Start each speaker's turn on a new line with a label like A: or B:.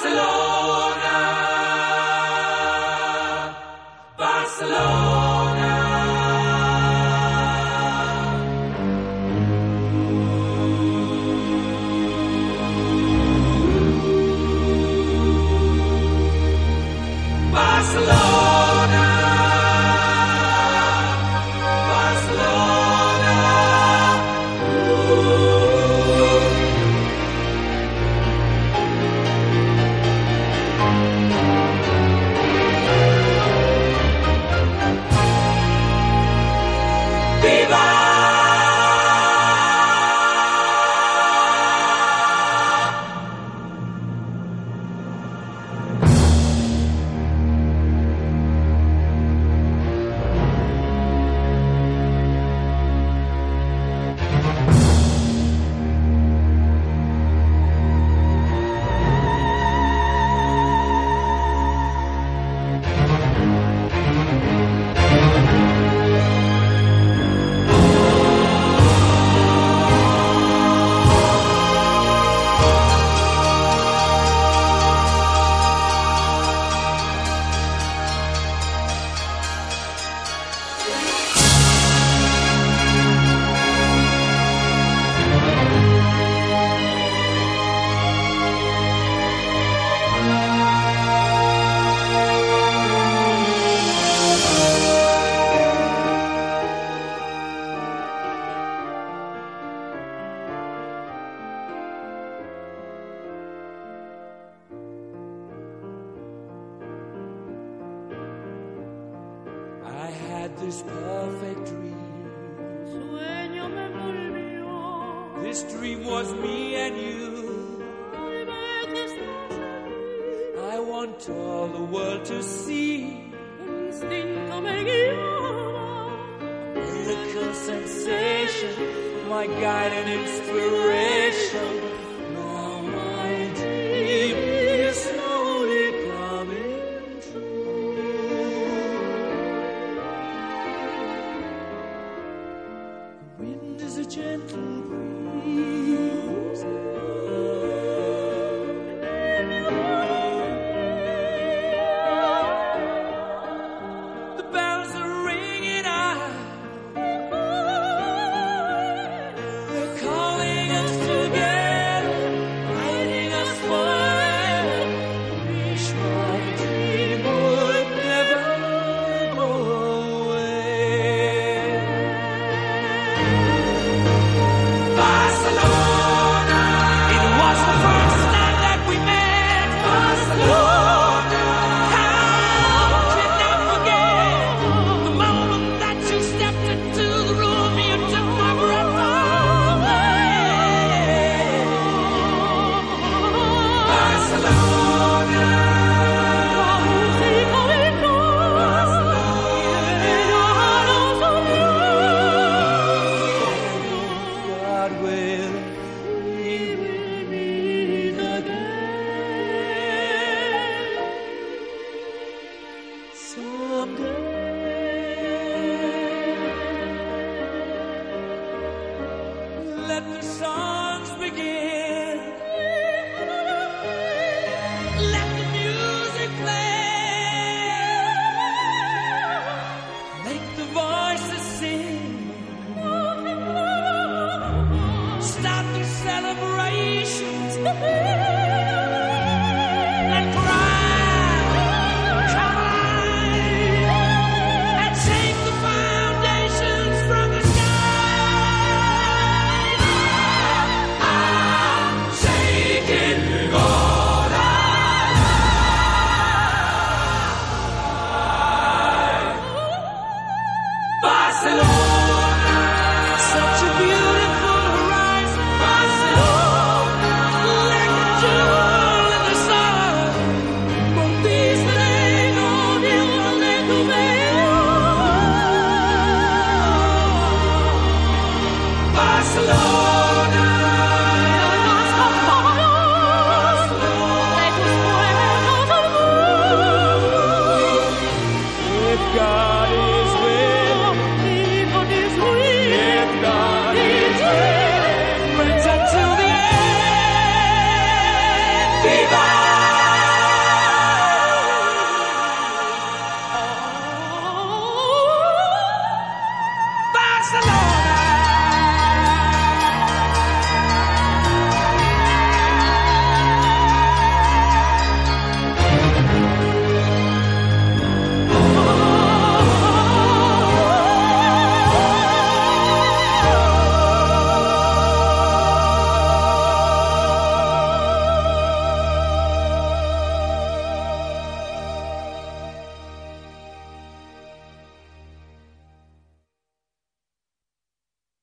A: Barcelona. This perfect dream.
B: Sueño me envolvió.
A: This dream was me and you.
B: Ay, ve que estás aquí.
A: I want all the world to see.
B: El instinto me guiaba.
A: Miracle sensation, my guide and inspiration. 却 someday.